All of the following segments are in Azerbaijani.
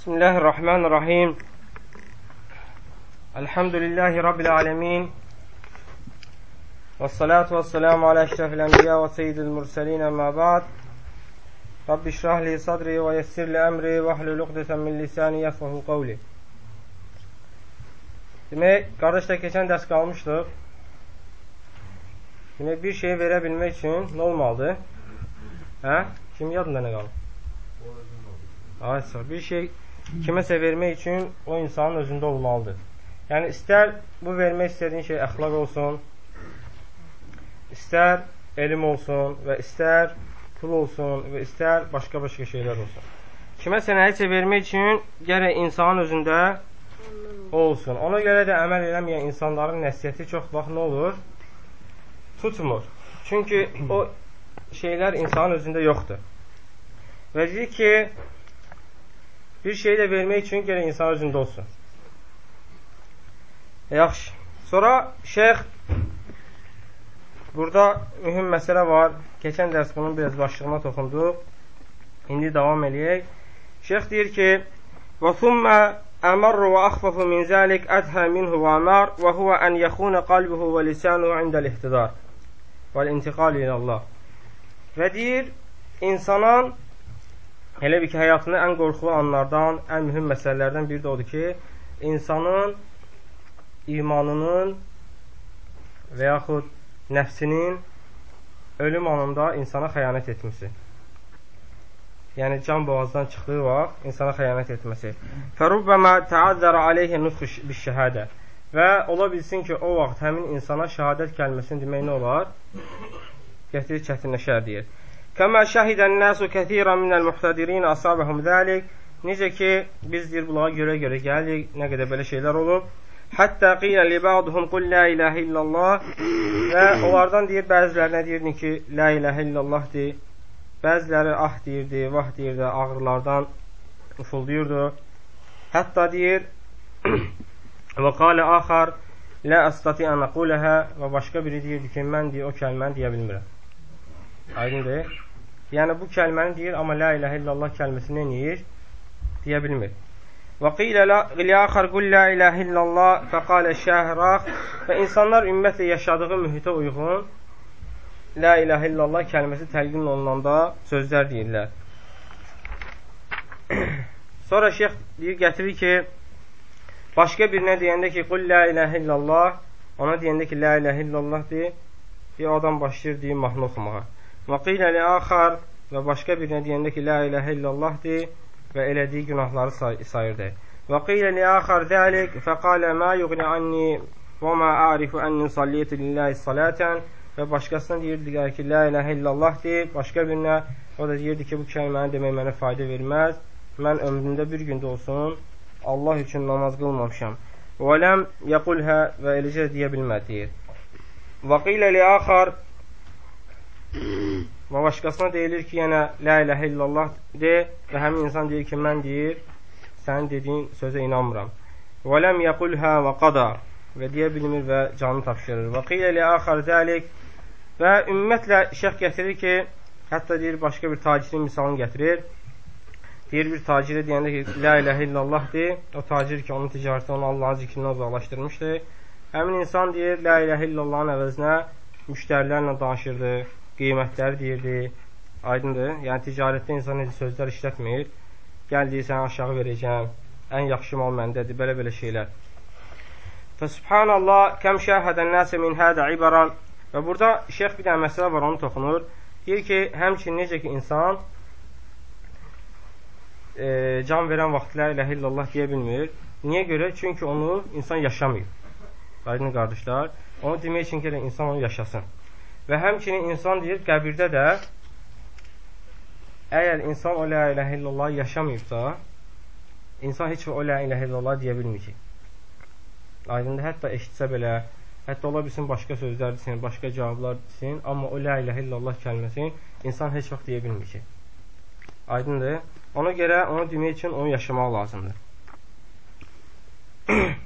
بسم الله الرحمن الرحيم الحمد لله رب العالمين والصلاة والسلام على أشرف الأنبياء وسيد المرسلين أما بعد رب اشرح لي صدري ويسر لي أمري واحلل عقدة من lisani yafqahu qawli. Demək, qardaşlar keçən dərs qalmışdıq. Demək, bir şeyi verə bilmək üçün nə olmalıdır? Hə? Kim yadında nə qalır? Aysa, bir şey kiməsə vermək üçün o insanın özündə olmalıdır. Yəni, istər bu vermək istədiyin şey əxlaq olsun, istər elm olsun və istər pul olsun və istər başqa-başqa şeylər olsun. Kiməsə nəyisə vermək üçün gərək insanın özündə olsun. Ona görə də əməl eləməyən insanların nəsiyyəti çox vaxt nə olur? Tutmur. Çünki o şeylər insanın özündə yoxdur. Və deyir ki, bir şeyi də vermək üçün gərək insan özündə olsun. Yaxşı. Sonra şeyx burada mühüm məsələ var. Keçən dərs bunun biraz başlığına toxunduq. İndi davam eləyək. Şeyx deyir ki: "Və thumma amarru və axfafu min zalik adha minhu və amar və huwa an yakuna qalbuhu və lisanuhu indəl-ihtidar vəl-intiqal ilə Allah." Və deyir, insanın Elə bir ki, həyatında ən qorxulu anlardan, ən mühüm məsələlərdən biri də odur ki, insanın imanının və yaxud nəfsinin ölüm anında insana xəyanət etməsi. Yəni, can boğazdan çıxdığı vaxt insana xəyanət etməsi. Fərubbəmə təazzərə aleyhə nutqu bişşəhədə və ola bilsin ki, o vaxt həmin insana şəhadət kəlməsini demək nə olar? Gətirir, çətinləşər deyir. Kəmə şəhidən nəsu kəsirən minəl muhtədirin asabəhum zəlik. Necə ki, biz deyir, bunlara görə-görə gəlirik, nə qədər belə şeylər olub. Həttə qilə li ba'duhum qul la ilahə illallah və onlardan deyir, bəzilərinə deyirdi ki, la ilahə illallah deyir. Bəziləri ah deyirdi, vah deyirdi, ağrılardan ufulduyurdu. Hətta deyir, və qalə axar, lə əstati ən əquləhə və başqa biri deyirdi ki, mən deyir, o kəlməni deyə bilmirəm. Aydındır. Yəni bu kəlməni deyir, amma la ilahə illallah kəlməsini neyir? Deyə bilmir. Və qilə li axar qul la ilahə illallah fəqalə şəhraq və insanlar ümumiyyətlə yaşadığı mühitə uyğun la ilahə illallah kəlməsi təlqin olunanda sözlər deyirlər. Sonra şeyx deyir, gətirir ki, başqa birinə deyəndə ki, qul la ilahə illallah, ona deyəndə ki, la ilahə illallah deyir, bir adam başlayır deyir, mahnı oxumağa. Və qilə li axar və başqa birinə deyəndə ki, la iləhə illallahdir və elədiyi günahları say sayırdı. Və qilə li axar zəlik fəqalə ma yuğni anni və ma a'rifu anni salliyyətu lillahi salatan və başqasına deyirdi ki, la iləhə illallahdir. Başqa birinə o da deyirdi ki, bu kəlməni demək mənə fayda verməz. Mən ömrümdə bir gündə olsun Allah üçün namaz qılmamışam. Və ləm yəqulhə və eləcə deyə bilmədi. Və qilə li axar Və başqasına deyilir ki, yenə la iləhə illallah de və həmin insan deyir ki, mən deyir, sənin dediyin sözə inanmıram. Və ləm yəqulhə və qada və deyə bilmir və canını tapşırır. Və qilə li axar zəlik və ümumiyyətlə şəx gətirir ki, hətta deyir, başqa bir tacirin misalını gətirir. Deyir, bir tacirə deyəndə ki, la iləhə illallah de, o tacir ki, onun ticarətini onu Allahın zikrindən uzaqlaşdırmışdır. Həmin insan deyir, la iləhə illallahın əvəzinə müştərilərlə danışırdı qiymətləri deyirdi. Aydındır? Yəni ticarətdə insan necə sözlər işlətmir. Gəl deyir, sənə aşağı verəcəm. Ən yaxşı mal məndədir. Belə-belə şeylər. Fəsubhanallah, kəm şəhədən nəsə min hədə ibaran. Və burada şeyx bir dənə məsələ var, onu toxunur. Deyir ki, həmçin necə ki insan e, can verən vaxt la iləhə illallah deyə bilmir. Niyə görə? Çünki onu insan yaşamayıb. Aydın qardaşlar, onu demək üçün ki, insan onu yaşasın. Və həmçinin insan deyir, qəbirdə də əgər insan o la iləhə illallah yaşamayıbsa, insan heç o la iləhə illallah deyə bilməyəcək. Aydındır, hətta eşitsə belə, hətta ola bilsin başqa sözlər desin, başqa cavablar desin, amma o la iləhə illallah kəlməsini insan heç vaxt deyə bilməyəcək. Aydındır. Ona görə onu demək üçün onu yaşamaq lazımdır.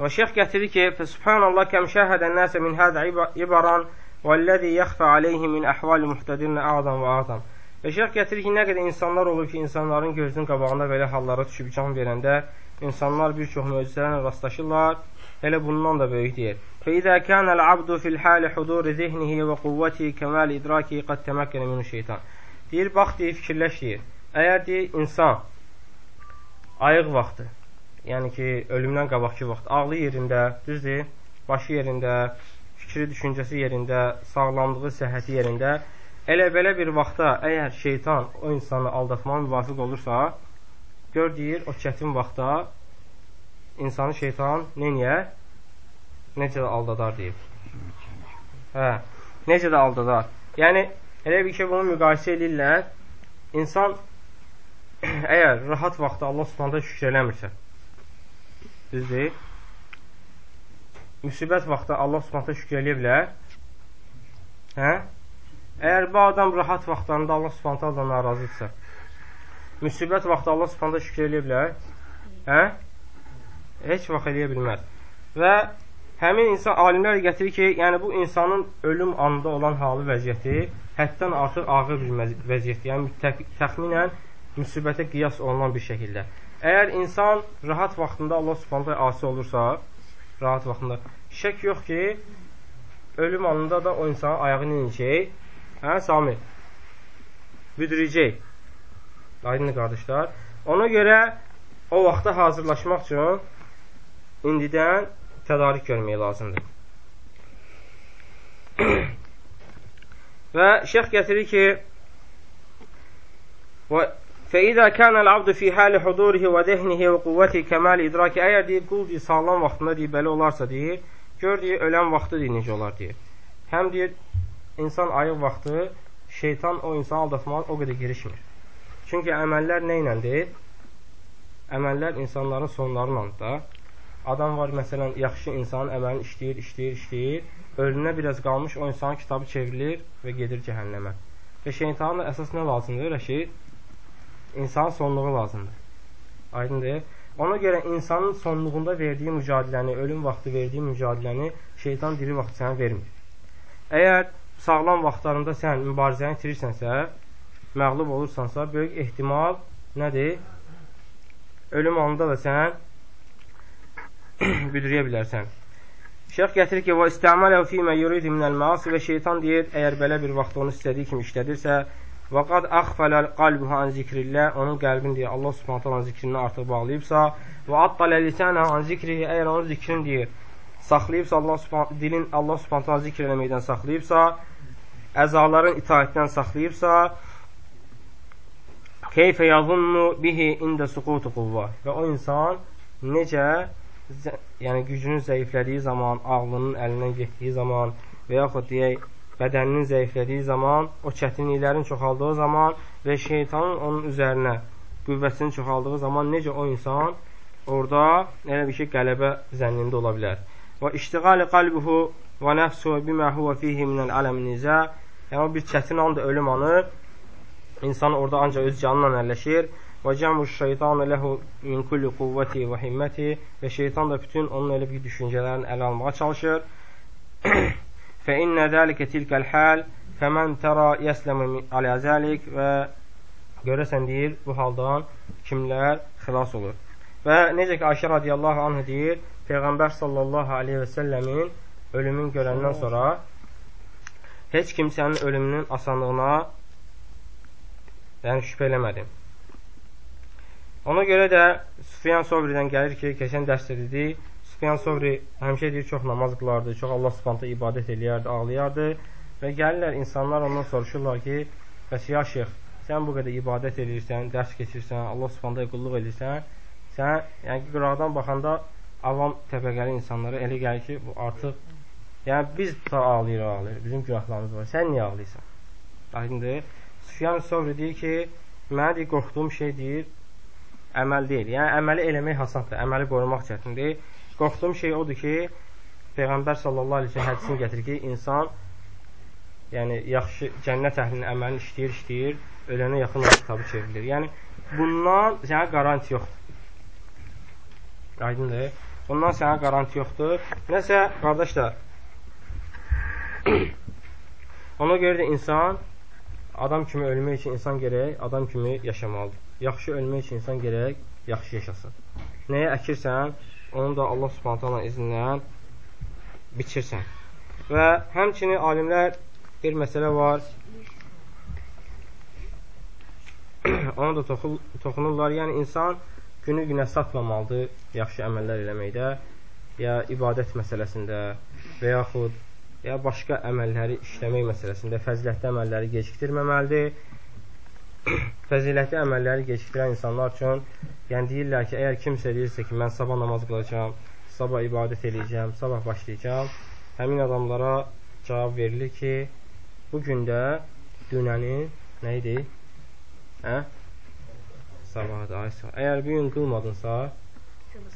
Və şeyx gətirir ki, Subhanallah kəm şəhədən nəsə min hədə ibaran وَالَّذِي يَخْفَ عَلَيْهِ مِنْ أَحْوَالِ مُحْتَدِرِنَ أَعْظَمْ وَأَعْظَمْ Və şeyx gətirir ki, nə qədər insanlar olur ki, insanların gözünün qabağında belə hallara düşüb can verəndə insanlar bir çox möcüzələrlə rastlaşırlar. Elə bundan da böyük deyir. فَإِذَا كَانَ الْعَبْدُ فِي الْحَالِ حُضُورِ ذِهْنِهِ وَقُوَّتِهِ كَمَالِ إِدْرَاكِهِ قَدْ تَمَكَّنَ مِنْهُ şeytan. Deyir, bax deyir, fikirləş deyir. Əgər deyir, insan ayıq vaxtı, yəni ki, ölümdən qabaqki vaxt, ağlı yerində, düzdür, başı yerində, fikri, düşüncəsi yerində, sağlamlığı, səhhəti yerində Elə belə bir vaxtda əgər şeytan o insanı aldatmağa müvafiq olursa, gör deyir, o çətin vaxtda insanı şeytan neyniyər? Necə də aldadar deyib. Hə, necə də aldadar. Yəni, elə bir ki, bunu müqayisə edirlər. İnsan əgər rahat vaxtda Allah subhanədə şükür eləmirsə, düzdür, müsibət vaxtda Allah subhanədə şükür eləyə bilər, hə? Əgər bu adam rahat vaxtlarında Allah subhanətə Allah narazıdırsa, müsibət vaxtı Allah subhanətə şükür eləyə bilər? Hə? Heç vaxt eləyə bilməz. Və həmin insan, alimlər gətirir ki, yəni bu insanın ölüm anında olan halı vəziyyəti həddən artıq ağır bir vəziyyətdir. Yəni təxminən müsibətə qiyas olunan bir şəkildə. Əgər insan rahat vaxtında Allah subhanətə asi olursa, rahat vaxtında, şək yox ki, ölüm anında da o insanın ayağı necək? Hə, Sami? Büdürəcək. Aydın qardaşlar. Ona görə o vaxta hazırlaşmaq üçün indidən tədarik görmək lazımdır. Və şeyx gətirir ki, فإذا كان العبد في حال حضوره وذهنه وقوته كمال idraki əgər deyir qul deyir sağlam vaxtında deyir belə olarsa deyir gör deyir ölən vaxtı deyir necə olar deyir. Həm deyir insan ayıq vaxtı şeytan o insanı aldatmağa o qədər girişmir. Çünki əməllər nə iləndir? Əməllər insanların sonlarının da. Adam var, məsələn, yaxşı insanın əməlini işləyir, işləyir, işləyir. Ölünə biraz qalmış o insanın kitabı çevrilir və gedir cəhənnəmə. Və şeytanın əsas nə lazımdır? Rəşid? İnsanın sonluğu lazımdır. Aydındır? Ona görə insanın sonluğunda verdiyi mücadiləni, ölüm vaxtı verdiyi mücadiləni şeytan diri vaxt sənə vermir. Əgər sağlam vaxtlarında sən mübarizəni itirirsənsə, məğlub olursansa, böyük ehtimal nədir? Ölüm anında da sən büdürəyə bilərsən. Şeyx gətirir ki, "Və istəmaləhu fīmə yuridu minəl məasi" və şeytan deyir, əgər belə bir vaxt onu istədiyi kimi işlədirsə, və qad akhfala qalbuhu an zikrillah, onun qəlbini deyir, Allah Subhanahu taala zikrindən artıq bağlayıbsa, və attala lisana an zikrihi, əgər onun zikrini deyir, saxlayıbsa Allah Subhanahu dilin Allah Subhanahu taala zikr eləməkdən saxlayıbsa, əzaların itaətdən saxlayıbsa, keyfə yazunnu bihi ində suqutu quvva və o insan necə yəni gücünün zəiflədiyi zaman, ağlının əlindən getdiyi zaman və yaxud deyək, bədəninin zəiflədiyi zaman, o çətinliklərin çoxaldığı zaman və şeytanın onun üzərinə qüvvəsinin çoxaldığı zaman necə o insan orada elə bir şey qələbə zənnində ola bilər. Və iştiqali qalbuhu və nəfsu bimə huvə fihi minəl aləmin nizə Yəni, o bir çətin andır, ölüm anı. İnsan orada ancaq öz canla əlləşir. Və cəmuş şeytanı ləhu min kulli quvvəti və himməti və şeytan da bütün onun elə bir düşüncələrini ələ almağa çalışır. İnnə zəlikə tilkəl həl fəmən tərə yəsləmə alə zəlik və görəsən deyir, bu haldan kimlər xilas olur. Və necə ki, Ayşə radiyallahu anh deyir, Peyğəmbər sallallahu aleyhi və səlləmin ölümün görəndən sonra heç kim sənin ölümünün asanlığına yəni şübhə eləmədi. Ona görə də Sufyan Sovridən gəlir ki, keçən dərsdə dedi, Sufyan Sovri həmişə deyir, çox namaz qılardı, çox Allah subhanətə ibadət eləyərdi, ağlayardı və gəlirlər, insanlar ondan soruşurlar ki, bəs ya şeyx, sən bu qədər ibadət edirsən, dərs keçirsən, Allah subhanətə qulluq edirsən, sən, yəni ki, qıraqdan baxanda avam təbəqəli insanlara elə gəlir ki, bu artıq Yəni biz da ağlayır, ağlayır. Bizim günahlarımız var. Sən niyə ağlayırsan? Aydındır. Süfyan Sovri deyir ki, mənə deyir, qorxduğum şey deyir, əməl deyil. Yəni əməli eləmək asandır, əməli qorumaq çətindir. Qorxduğum şey odur ki, Peyğəmbər sallallahu əleyhi və səlləm hədisini gətirir ki, insan yəni yaxşı cənnət əhlinin əməlini işləyir, işləyir, ölənə yaxın kitabı çevrilir. Yəni bundan sənə qaranti yoxdur. Aydındır? Bundan sənə qaranti yoxdur. Nəsə, qardaşlar, Ona görə də insan adam kimi ölmək üçün insan gərək adam kimi yaşamalıdır. Yaxşı ölmək üçün insan gərək yaxşı yaşasın. Nəyə əkirsən, onu da Allah subhanətələ izindən biçirsən. Və həmçinin alimlər bir məsələ var, ona da toxunurlar. Yəni, insan günü günə satmamalıdır yaxşı əməllər eləməkdə, ya ibadət məsələsində və yaxud ya başqa əməlləri işləmək məsələsində fəzilətli əməlləri gecikdirməməlidir. Fəzilətli əməlləri gecikdirən insanlar üçün, yəni deyirlər ki, əgər kimsə deyirsə ki, mən sabah namaz qılacağam, sabah ibadət eləyəcəm, sabah başlayacağam, həmin adamlara cavab verilir ki, bu gündə dünənin nə idi? Hə? Sabahdır, ay sabah. Əgər bu gün qılmadınsa,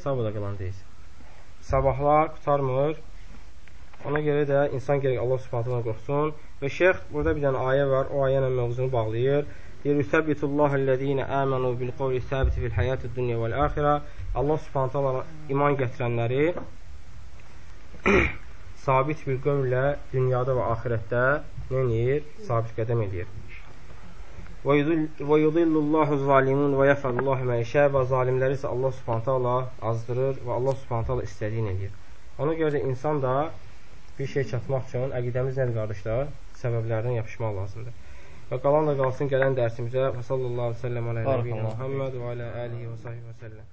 sabah da qılan deyilsin. Sabahlar qutarmır, Ona görə də insan gərək Allah Subhanahu qorxsun. Və şeyx burada bir dənə ayə var. O ayə ilə mövzunu bağlayır. Deyir: "Yusabbitullahu ellezina amanu bil qawli sabit fil hayatid dunya vel axirə." Allah Subhanahu iman gətirənləri sabit bir qövlə dünyada və axirətdə nə edir? Sabit qədəm edir. Və yudillullahu zalimun və yəfəlullahu mə yəşə və zalimləri isə Allah Subhanahu taala azdırır və Allah Subhanahu taala istədiyini edir. Ona görə də insan da bir şey çatmaq üçün əqidəmiz nədir qardaşlar? Səbəblərdən yapışmaq lazımdır. Və qalan da qalsın gələn dərsimizə. Və sallallahu əleyhi və səlləm alə Muhammed və alə alihi və sahbihi və səlləm.